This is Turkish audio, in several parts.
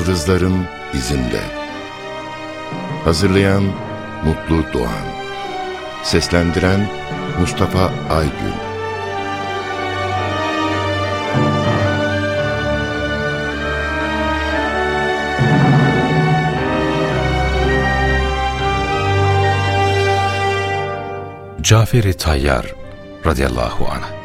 Yıldızların izinde. Hazırlayan Mutlu Doğan. Seslendiren Mustafa Aygün. Cafer-i Tayyar radıyallahu anh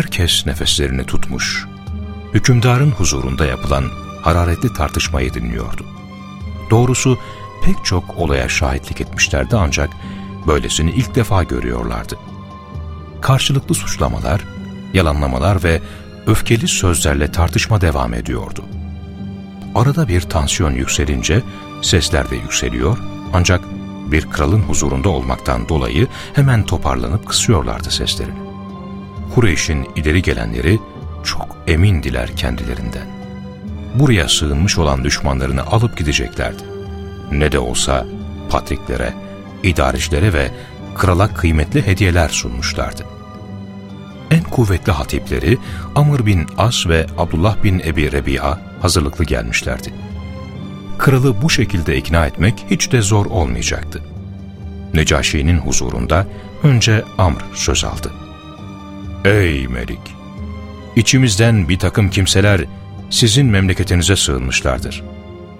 Herkes nefeslerini tutmuş, hükümdarın huzurunda yapılan hararetli tartışmayı dinliyordu. Doğrusu pek çok olaya şahitlik etmişlerdi ancak böylesini ilk defa görüyorlardı. Karşılıklı suçlamalar, yalanlamalar ve öfkeli sözlerle tartışma devam ediyordu. Arada bir tansiyon yükselince sesler de yükseliyor ancak bir kralın huzurunda olmaktan dolayı hemen toparlanıp kısıyorlardı seslerini. Kureyş'in ileri gelenleri çok emindiler kendilerinden. Buraya sığınmış olan düşmanlarını alıp gideceklerdi. Ne de olsa patriklere, idarecilere ve krala kıymetli hediyeler sunmuşlardı. En kuvvetli hatipleri Amr bin As ve Abdullah bin Ebi Rebi'a hazırlıklı gelmişlerdi. Kralı bu şekilde ikna etmek hiç de zor olmayacaktı. Necaşi'nin huzurunda önce Amr söz aldı. Ey Melik! İçimizden bir takım kimseler sizin memleketinize sığınmışlardır.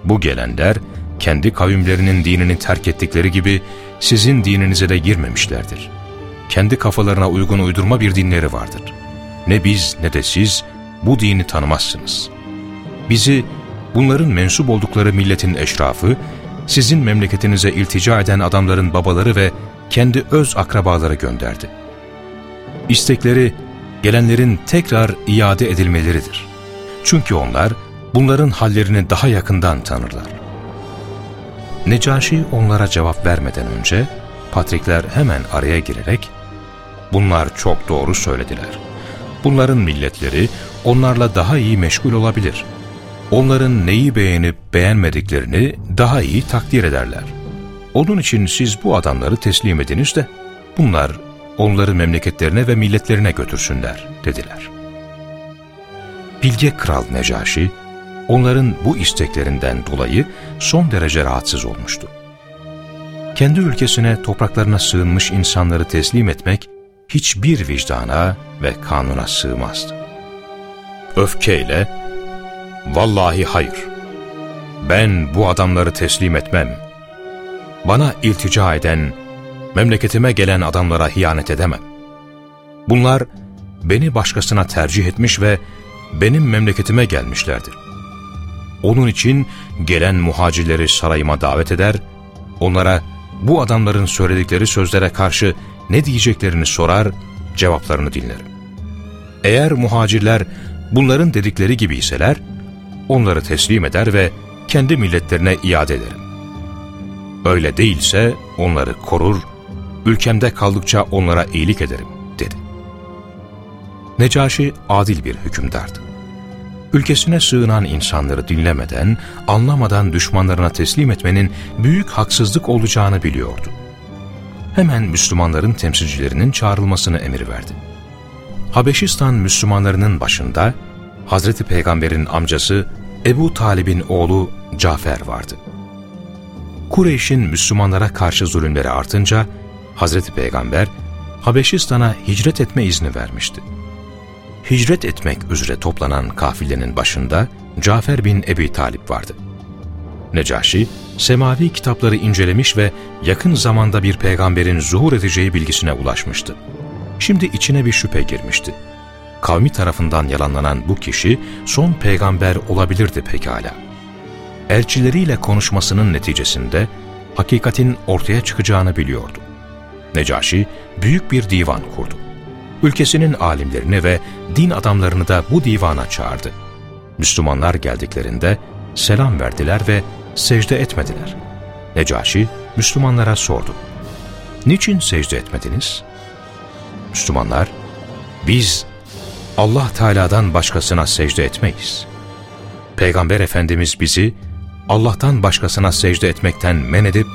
Bu gelenler kendi kavimlerinin dinini terk ettikleri gibi sizin dininize de girmemişlerdir. Kendi kafalarına uygun uydurma bir dinleri vardır. Ne biz ne de siz bu dini tanımazsınız. Bizi bunların mensup oldukları milletin eşrafı, sizin memleketinize iltica eden adamların babaları ve kendi öz akrabaları gönderdi. İstekleri gelenlerin tekrar iade edilmeleridir. Çünkü onlar bunların hallerini daha yakından tanırlar. Necaşi onlara cevap vermeden önce patrikler hemen araya girerek bunlar çok doğru söylediler. Bunların milletleri onlarla daha iyi meşgul olabilir. Onların neyi beğenip beğenmediklerini daha iyi takdir ederler. Onun için siz bu adamları teslim ediniz de bunlar onları memleketlerine ve milletlerine götürsünler dediler. Bilge Kral Necaşi, onların bu isteklerinden dolayı son derece rahatsız olmuştu. Kendi ülkesine, topraklarına sığınmış insanları teslim etmek hiçbir vicdana ve kanuna sığmazdı. Öfkeyle, ''Vallahi hayır, ben bu adamları teslim etmem. Bana iltica eden memleketime gelen adamlara hiyanet edemem. Bunlar beni başkasına tercih etmiş ve benim memleketime gelmişlerdir. Onun için gelen muhacirleri sarayıma davet eder, onlara bu adamların söyledikleri sözlere karşı ne diyeceklerini sorar, cevaplarını dinlerim. Eğer muhacirler bunların dedikleri gibi iseler, onları teslim eder ve kendi milletlerine iade ederim. Öyle değilse onları korur, ülkemde kaldıkça onlara iyilik ederim, dedi. Necaşi adil bir hükümdardı. Ülkesine sığınan insanları dinlemeden, anlamadan düşmanlarına teslim etmenin büyük haksızlık olacağını biliyordu. Hemen Müslümanların temsilcilerinin çağrılmasını emir verdi. Habeşistan Müslümanlarının başında Hazreti Peygamber'in amcası Ebu Talib'in oğlu Cafer vardı. Kureyş'in Müslümanlara karşı zulümleri artınca Hazreti Peygamber Habeşistan'a hicret etme izni vermişti. Hicret etmek üzere toplanan kafilenin başında Cafer bin Ebi Talip vardı. Necaşi, semavi kitapları incelemiş ve yakın zamanda bir peygamberin zuhur edeceği bilgisine ulaşmıştı. Şimdi içine bir şüphe girmişti. Kavmi tarafından yalanlanan bu kişi son peygamber olabilirdi pekala. Elçileriyle konuşmasının neticesinde hakikatin ortaya çıkacağını biliyordu. Necaşi büyük bir divan kurdu. Ülkesinin alimlerini ve din adamlarını da bu divana çağırdı. Müslümanlar geldiklerinde selam verdiler ve secde etmediler. Necaşi Müslümanlara sordu. Niçin secde etmediniz? Müslümanlar, biz Allah Teala'dan başkasına secde etmeyiz. Peygamber Efendimiz bizi Allah'tan başkasına secde etmekten men edip,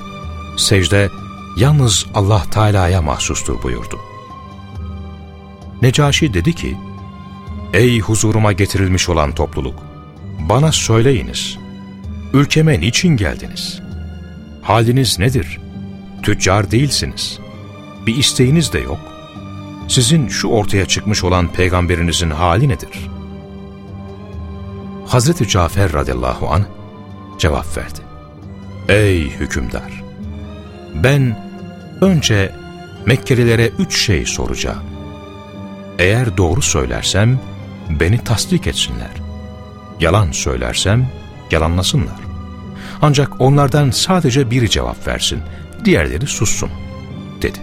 secde yalnız Allah Teala'ya mahsustur buyurdu. Necaşi dedi ki, Ey huzuruma getirilmiş olan topluluk! Bana söyleyiniz, ülkeme niçin geldiniz? Haliniz nedir? Tüccar değilsiniz. Bir isteğiniz de yok. Sizin şu ortaya çıkmış olan peygamberinizin hali nedir? Hazreti Cafer radıyallahu an cevap verdi. Ey hükümdar! Ben önce Mekkelilere üç şey soracağım. Eğer doğru söylersem beni tasdik etsinler. Yalan söylersem yalanlasınlar. Ancak onlardan sadece biri cevap versin, diğerleri sussun, dedi.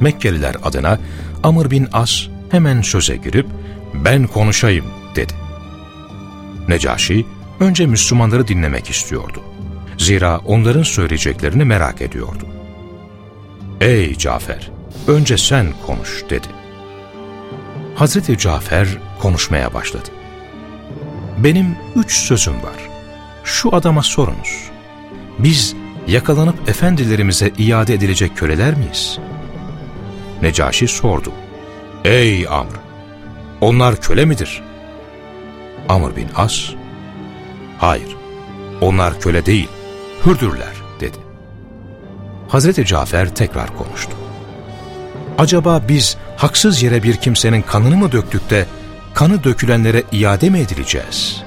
Mekkeliler adına Amr bin As hemen söze girip, ben konuşayım, dedi. Necaşi, önce Müslümanları dinlemek istiyordu. Zira onların söyleyeceklerini merak ediyordu. Ey Cafer, önce sen konuş, dedi. Hazreti Cafer konuşmaya başladı. Benim üç sözüm var. Şu adama sorunuz. Biz yakalanıp efendilerimize iade edilecek köleler miyiz? Necaşi sordu. Ey Amr! Onlar köle midir? Amr bin As, hayır, onlar köle değil, hürdürler. Hazreti Cafer tekrar konuştu. Acaba biz haksız yere bir kimsenin kanını mı döktük de kanı dökülenlere iade mi edileceğiz?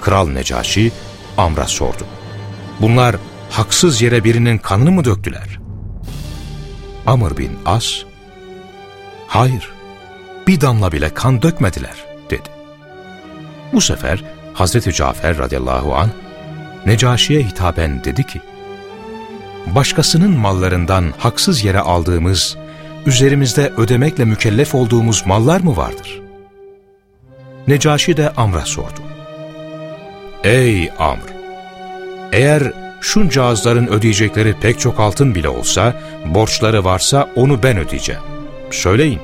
Kral Necaşi Amr'a sordu. Bunlar haksız yere birinin kanını mı döktüler? Amr bin As, hayır, bir damla bile kan dökmediler, dedi. Bu sefer Hazreti Cafer radıyallahu an Necaşi'ye hitaben dedi ki, başkasının mallarından haksız yere aldığımız, üzerimizde ödemekle mükellef olduğumuz mallar mı vardır? Necaşi de Amr'a sordu. Ey Amr! Eğer şunca ağızların ödeyecekleri pek çok altın bile olsa, borçları varsa onu ben ödeyeceğim. Söyleyin,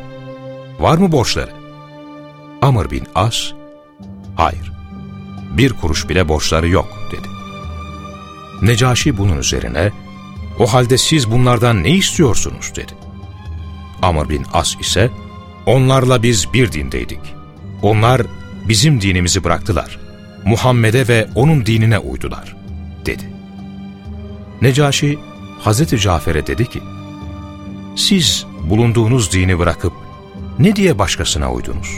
var mı borçları? Amr bin As, hayır, bir kuruş bile borçları yok dedi. Necaşi bunun üzerine, o halde siz bunlardan ne istiyorsunuz dedi. Amr bin As ise, onlarla biz bir dindeydik. Onlar bizim dinimizi bıraktılar. Muhammed'e ve onun dinine uydular, dedi. Necaşi, Hazreti Cafer'e dedi ki, siz bulunduğunuz dini bırakıp ne diye başkasına uydunuz?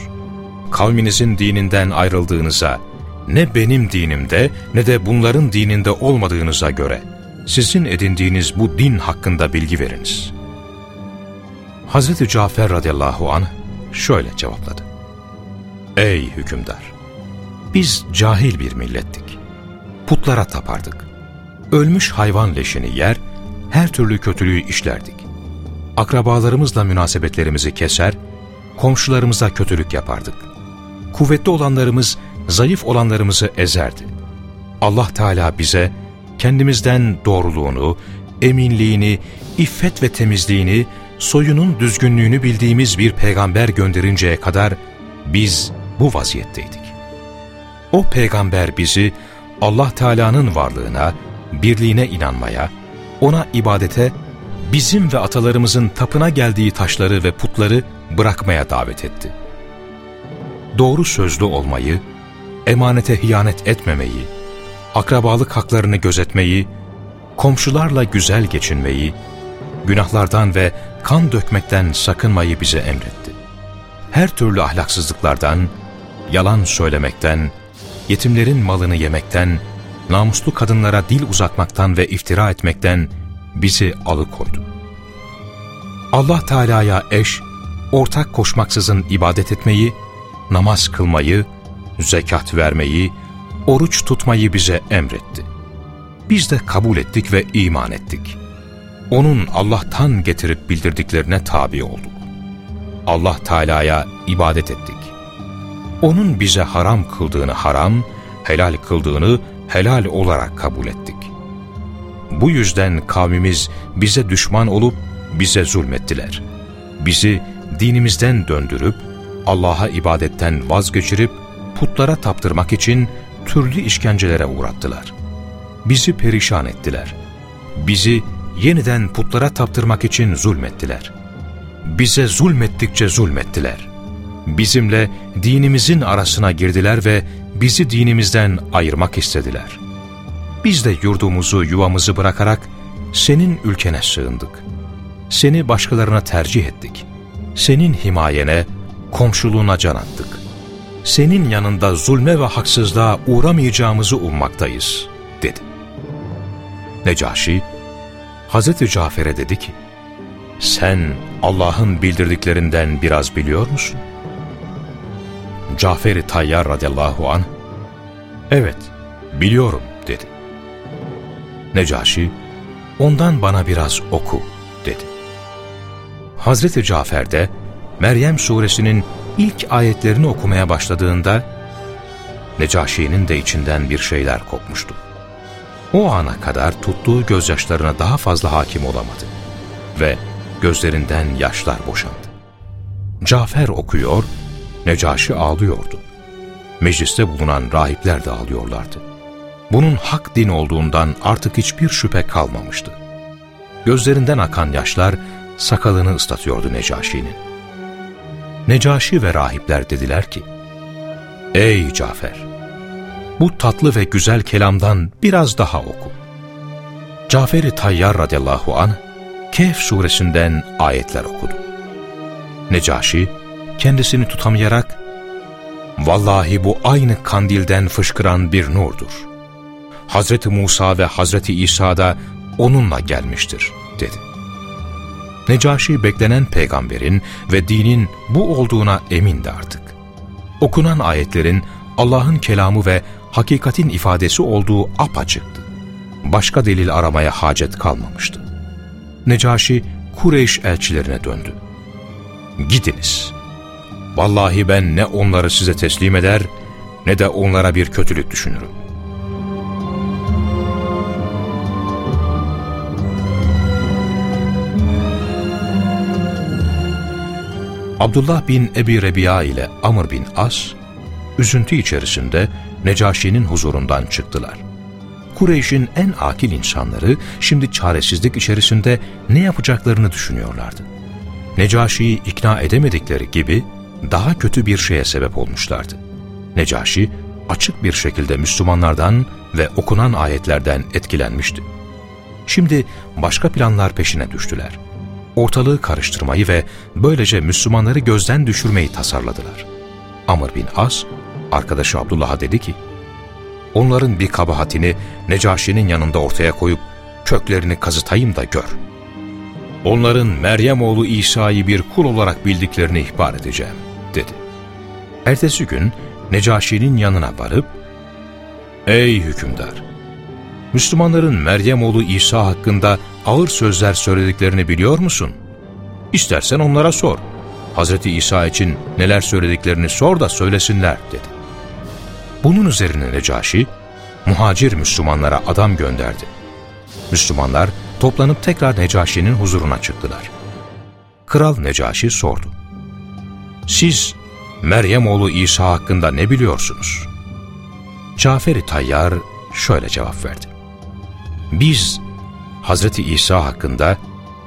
Kavminizin dininden ayrıldığınıza, ne benim dinimde ne de bunların dininde olmadığınıza göre sizin edindiğiniz bu din hakkında bilgi veriniz. Hazreti Cafer radıyallahu anh şöyle cevapladı. Ey hükümdar! Biz cahil bir millettik. Putlara tapardık. Ölmüş hayvan leşini yer, her türlü kötülüğü işlerdik. Akrabalarımızla münasebetlerimizi keser, komşularımıza kötülük yapardık. Kuvvetli olanlarımız, zayıf olanlarımızı ezerdi. Allah Teala bize kendimizden doğruluğunu, eminliğini, iffet ve temizliğini, soyunun düzgünlüğünü bildiğimiz bir peygamber gönderinceye kadar biz bu vaziyetteydik. O peygamber bizi Allah Teala'nın varlığına, birliğine inanmaya, ona ibadete, bizim ve atalarımızın tapına geldiği taşları ve putları bırakmaya davet etti. Doğru sözlü olmayı, emanete hiyanet etmemeyi, akrabalık haklarını gözetmeyi, komşularla güzel geçinmeyi, günahlardan ve kan dökmekten sakınmayı bize emretti. Her türlü ahlaksızlıklardan, yalan söylemekten, yetimlerin malını yemekten, namuslu kadınlara dil uzatmaktan ve iftira etmekten bizi alıkoydu. Allah Teala'ya eş, ortak koşmaksızın ibadet etmeyi, namaz kılmayı, zekat vermeyi, oruç tutmayı bize emretti. Biz de kabul ettik ve iman ettik. Onun Allah'tan getirip bildirdiklerine tabi olduk. Allah Teala'ya ibadet ettik. Onun bize haram kıldığını haram, helal kıldığını helal olarak kabul ettik. Bu yüzden kavmimiz bize düşman olup bize zulmettiler. Bizi dinimizden döndürüp Allah'a ibadetten vazgeçirip putlara taptırmak için türlü işkencelere uğrattılar. Bizi perişan ettiler. Bizi yeniden putlara taptırmak için zulmettiler. Bize zulmettikçe zulmettiler. Bizimle dinimizin arasına girdiler ve bizi dinimizden ayırmak istediler. Biz de yurdumuzu, yuvamızı bırakarak senin ülkene sığındık. Seni başkalarına tercih ettik. Senin himayene, komşuluğuna can attık. Senin yanında zulme ve haksızlığa uğramayacağımızı ummaktayız, dedi. Necaşi, Hazreti Cafer'e dedi ki, sen Allah'ın bildirdiklerinden biraz biliyor musun? Cafer-i Tayyar radıyallahu an, evet biliyorum dedi. Necaşi, ondan bana biraz oku dedi. Hazreti Cafer de Meryem suresinin ilk ayetlerini okumaya başladığında Necaşi'nin de içinden bir şeyler kopmuştu. O ana kadar tuttuğu gözyaşlarına daha fazla hakim olamadı ve gözlerinden yaşlar boşandı. Cafer okuyor, Necaşi ağlıyordu. Mecliste bulunan rahipler de ağlıyorlardı. Bunun hak din olduğundan artık hiçbir şüphe kalmamıştı. Gözlerinden akan yaşlar sakalını ıslatıyordu Necaşi'nin. Necaşi ve rahipler dediler ki, Ey Cafer! Bu tatlı ve güzel kelamdan biraz daha oku. Cafer-i Tayyar radıyallahu anh, Kehf suresinden ayetler okudu. Necaşi, kendisini tutamayarak, Vallahi bu aynı kandilden fışkıran bir nurdur. Hazreti Musa ve Hazreti İsa da onunla gelmiştir, dedi. Necaşi beklenen peygamberin ve dinin bu olduğuna emindi artık. Okunan ayetlerin Allah'ın kelamı ve hakikatin ifadesi olduğu apaçıktı. Başka delil aramaya hacet kalmamıştı. Necaşi Kureyş elçilerine döndü. Gidiniz. Vallahi ben ne onları size teslim eder ne de onlara bir kötülük düşünürüm. Abdullah bin Ebi Rebiya ile Amr bin As, üzüntü içerisinde Necaşi'nin huzurundan çıktılar. Kureyş'in en akil insanları şimdi çaresizlik içerisinde ne yapacaklarını düşünüyorlardı. Necaşi'yi ikna edemedikleri gibi daha kötü bir şeye sebep olmuşlardı. Necaşi açık bir şekilde Müslümanlardan ve okunan ayetlerden etkilenmişti. Şimdi başka planlar peşine düştüler. Ortalığı karıştırmayı ve böylece Müslümanları gözden düşürmeyi tasarladılar. Amr bin As, arkadaşı Abdullah'a dedi ki, onların bir kabahatini Necaşi'nin yanında ortaya koyup köklerini kazıtayım da gör. Onların Meryem oğlu İsa'yı bir kul olarak bildiklerini ihbar edeceğim, dedi. Ertesi gün Necaşi'nin yanına varıp, Ey hükümdar! Müslümanların Meryem oğlu İsa hakkında ağır sözler söylediklerini biliyor musun? İstersen onlara sor. Hazreti İsa için neler söylediklerini sor da söylesinler, dedi. Bunun üzerine Necaşi, muhacir Müslümanlara adam gönderdi. Müslümanlar toplanıp tekrar Necaşi'nin huzuruna çıktılar. Kral Necaşi sordu. Siz Meryem oğlu İsa hakkında ne biliyorsunuz? Cafer-i Tayyar şöyle cevap verdi. Biz Hazreti İsa hakkında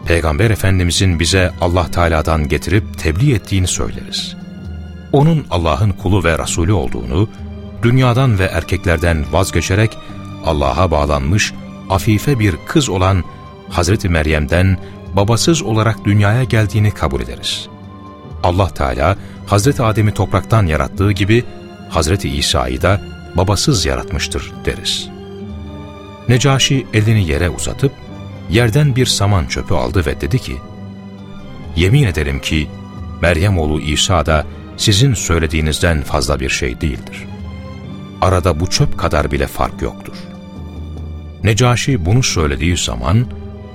Peygamber Efendimizin bize Allah Teala'dan getirip tebliğ ettiğini söyleriz. Onun Allah'ın kulu ve Resulü olduğunu, dünyadan ve erkeklerden vazgeçerek Allah'a bağlanmış afife bir kız olan Hazreti Meryem'den babasız olarak dünyaya geldiğini kabul ederiz. Allah Teala Hazreti Adem'i topraktan yarattığı gibi Hazreti İsa'yı da babasız yaratmıştır deriz. Necaşi elini yere uzatıp yerden bir saman çöpü aldı ve dedi ki, Yemin ederim ki Meryem oğlu İsa da sizin söylediğinizden fazla bir şey değildir. Arada bu çöp kadar bile fark yoktur. Necaşi bunu söylediği zaman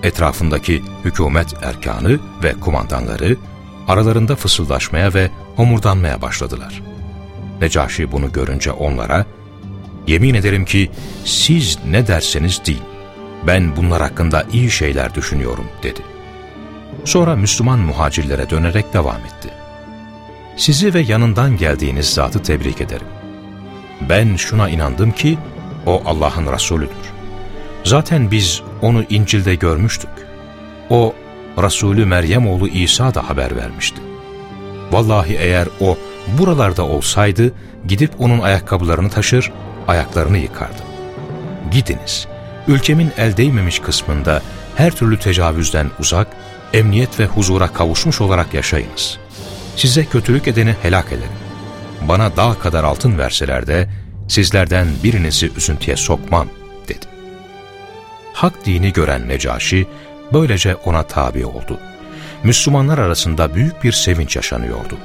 etrafındaki hükümet erkanı ve kumandanları aralarında fısıldaşmaya ve homurdanmaya başladılar. Necaşi bunu görünce onlara, ''Yemin ederim ki siz ne derseniz deyin, ben bunlar hakkında iyi şeyler düşünüyorum.'' dedi. Sonra Müslüman muhacirlere dönerek devam etti. ''Sizi ve yanından geldiğiniz zatı tebrik ederim. ben şuna inandım ki o Allah'ın Resulüdür. Zaten biz onu İncil'de görmüştük. O Resulü Meryem oğlu İsa da haber vermişti. Vallahi eğer o buralarda olsaydı gidip onun ayakkabılarını taşır, ayaklarını yıkardı. Gidiniz, ülkemin el değmemiş kısmında her türlü tecavüzden uzak, emniyet ve huzura kavuşmuş olarak yaşayınız. Size kötülük edeni helak ederim. Bana dağ kadar altın verseler de sizlerden birinizi üzüntüye sokmam dedi. Hak dini gören Necaşi böylece ona tabi oldu. Müslümanlar arasında büyük bir sevinç yaşanıyordu.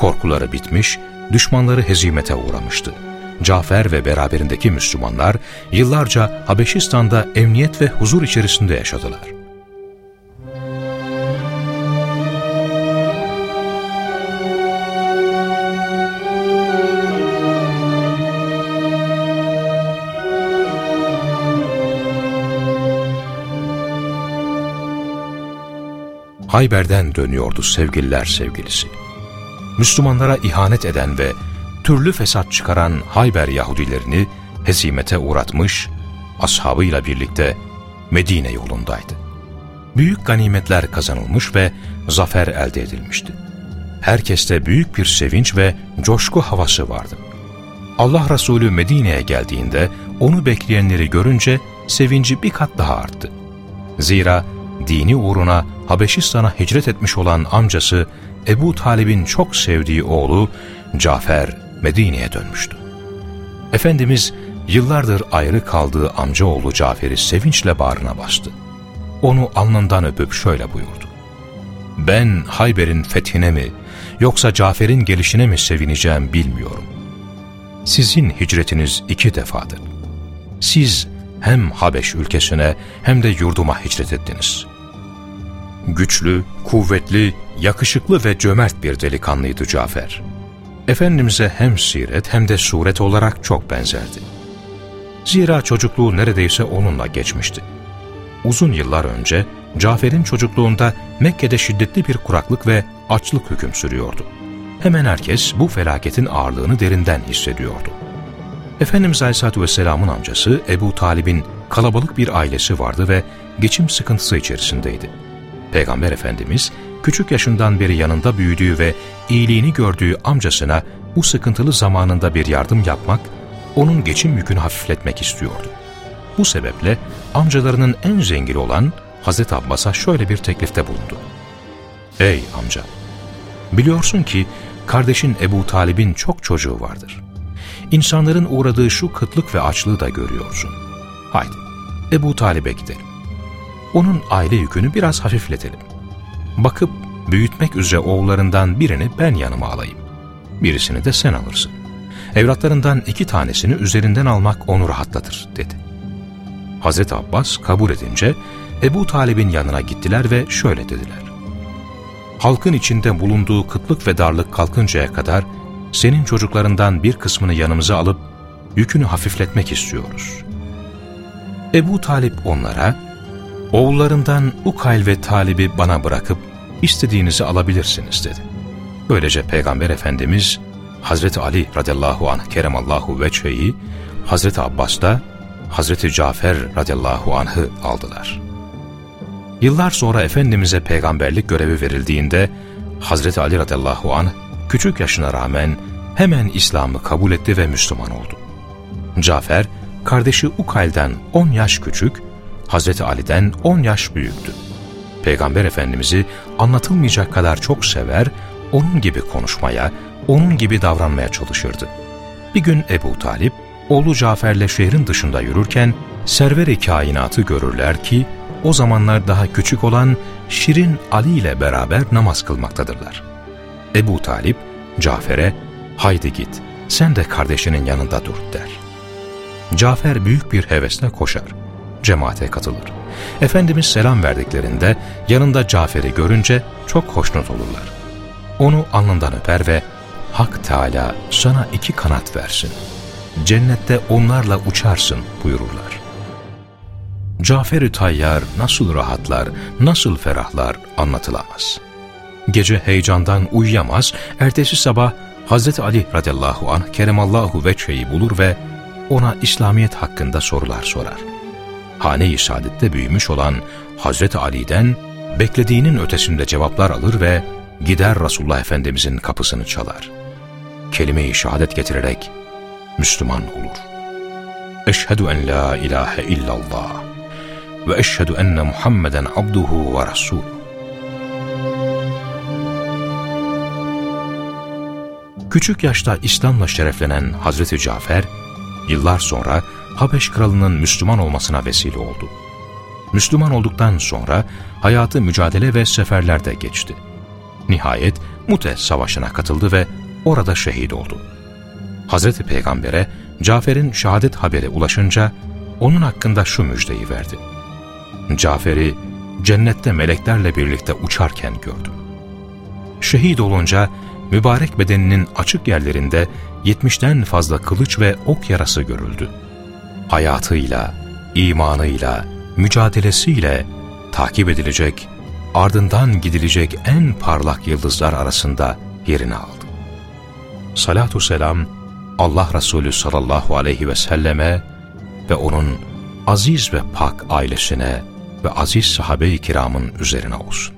Korkuları bitmiş, düşmanları hezimete uğramıştı. Cafer ve beraberindeki Müslümanlar yıllarca Habeşistan'da emniyet ve huzur içerisinde yaşadılar. Hayber'den dönüyordu sevgililer sevgilisi. Müslümanlara ihanet eden ve türlü fesat çıkaran Hayber Yahudilerini hezimete uğratmış, ashabıyla birlikte Medine yolundaydı. Büyük ganimetler kazanılmış ve zafer elde edilmişti. Herkeste büyük bir sevinç ve coşku havası vardı. Allah Resulü Medine'ye geldiğinde onu bekleyenleri görünce sevinci bir kat daha arttı. Zira dini uğruna Habeşistan'a hicret etmiş olan amcası Ebu Talib'in çok sevdiği oğlu Cafer Medine'ye dönmüştü. Efendimiz yıllardır ayrı kaldığı amcaoğlu Cafer'i sevinçle bağrına bastı. Onu alnından öpüp şöyle buyurdu. Ben Hayber'in fethine mi yoksa Cafer'in gelişine mi sevineceğim bilmiyorum. Sizin hicretiniz iki defadır. Siz hem Habeş ülkesine hem de yurduma hicret ettiniz. Güçlü, kuvvetli, yakışıklı ve cömert bir delikanlıydı Cafer. Efendimiz'e hem siret hem de suret olarak çok benzerdi. Zira çocukluğu neredeyse onunla geçmişti. Uzun yıllar önce Cafer'in çocukluğunda Mekke'de şiddetli bir kuraklık ve açlık hüküm sürüyordu. Hemen herkes bu felaketin ağırlığını derinden hissediyordu. Efendimiz Aleyhisselatü Vesselam'ın amcası Ebu Talib'in kalabalık bir ailesi vardı ve geçim sıkıntısı içerisindeydi. Peygamber Efendimiz küçük yaşından beri yanında büyüdüğü ve iyiliğini gördüğü amcasına bu sıkıntılı zamanında bir yardım yapmak, onun geçim yükünü hafifletmek istiyordu. Bu sebeple amcalarının en zengini olan Hazreti Abbas'a şöyle bir teklifte bulundu. Ey amca! Biliyorsun ki kardeşin Ebu Talib'in çok çocuğu vardır. İnsanların uğradığı şu kıtlık ve açlığı da görüyorsun. Haydi Ebu Talib'e gidelim. Onun aile yükünü biraz hafifletelim. Bakıp büyütmek üzere oğullarından birini ben yanıma alayım. Birisini de sen alırsın. Evlatlarından iki tanesini üzerinden almak onu rahatlatır dedi. Hazreti Abbas kabul edince Ebu Talib'in yanına gittiler ve şöyle dediler. Halkın içinde bulunduğu kıtlık ve darlık kalkıncaya kadar senin çocuklarından bir kısmını yanımıza alıp yükünü hafifletmek istiyoruz. Ebu Talip onlara, oğullarından Ukayl ve Talib'i bana bırakıp istediğinizi alabilirsiniz dedi. Böylece Peygamber Efendimiz Hazreti Ali radıyallahu anh keremallahu veçheyi, Hazreti Abbas da Hazreti Cafer radıyallahu anh'ı aldılar. Yıllar sonra Efendimiz'e peygamberlik görevi verildiğinde Hazreti Ali radıyallahu anh küçük yaşına rağmen hemen İslam'ı kabul etti ve Müslüman oldu. Cafer, kardeşi Ukayl'den 10 yaş küçük, Hazreti Ali'den 10 yaş büyüktü. Peygamber Efendimiz'i anlatılmayacak kadar çok sever, onun gibi konuşmaya, onun gibi davranmaya çalışırdı. Bir gün Ebu Talip, oğlu Cafer'le şehrin dışında yürürken, server-i kainatı görürler ki, o zamanlar daha küçük olan Şirin Ali ile beraber namaz kılmaktadırlar. Ebu Talip, Cafer'e, haydi git, sen de kardeşinin yanında dur der. Cafer büyük bir hevesle koşar, cemaate katılır. Efendimiz selam verdiklerinde yanında Cafer'i görünce çok hoşnut olurlar. Onu alnından öper ve Hak Teala sana iki kanat versin. Cennette onlarla uçarsın buyururlar. Cafer-i Tayyar nasıl rahatlar, nasıl ferahlar anlatılamaz. Gece heyecandan uyuyamaz, ertesi sabah Hazreti Ali radıyallahu anh keremallahu veçheyi bulur ve ona İslamiyet hakkında sorular sorar. Hane-i Saadet'te büyümüş olan Hazreti Ali'den beklediğinin ötesinde cevaplar alır ve gider Resulullah Efendimizin kapısını çalar. Kelime-i şehadet getirerek Müslüman olur. Eşhedü en la ilahe illallah ve eşhedü enne Muhammeden abduhu ve rasul. Küçük yaşta İslam'la şereflenen Hazreti Cafer, yıllar sonra Habeş kralının Müslüman olmasına vesile oldu. Müslüman olduktan sonra hayatı mücadele ve seferlerde geçti. Nihayet Mute Savaşı'na katıldı ve orada şehit oldu. Hazreti Peygamber'e Cafer'in şehadet haberi ulaşınca onun hakkında şu müjdeyi verdi. Cafer'i cennette meleklerle birlikte uçarken gördüm. Şehit olunca mübarek bedeninin açık yerlerinde yetmişten fazla kılıç ve ok yarası görüldü. Hayatıyla, imanıyla, mücadelesiyle takip edilecek, ardından gidilecek en parlak yıldızlar arasında yerini aldı. Salatu selam Allah Resulü sallallahu aleyhi ve selleme ve onun aziz ve pak ailesine ve aziz sahabe-i kiramın üzerine olsun.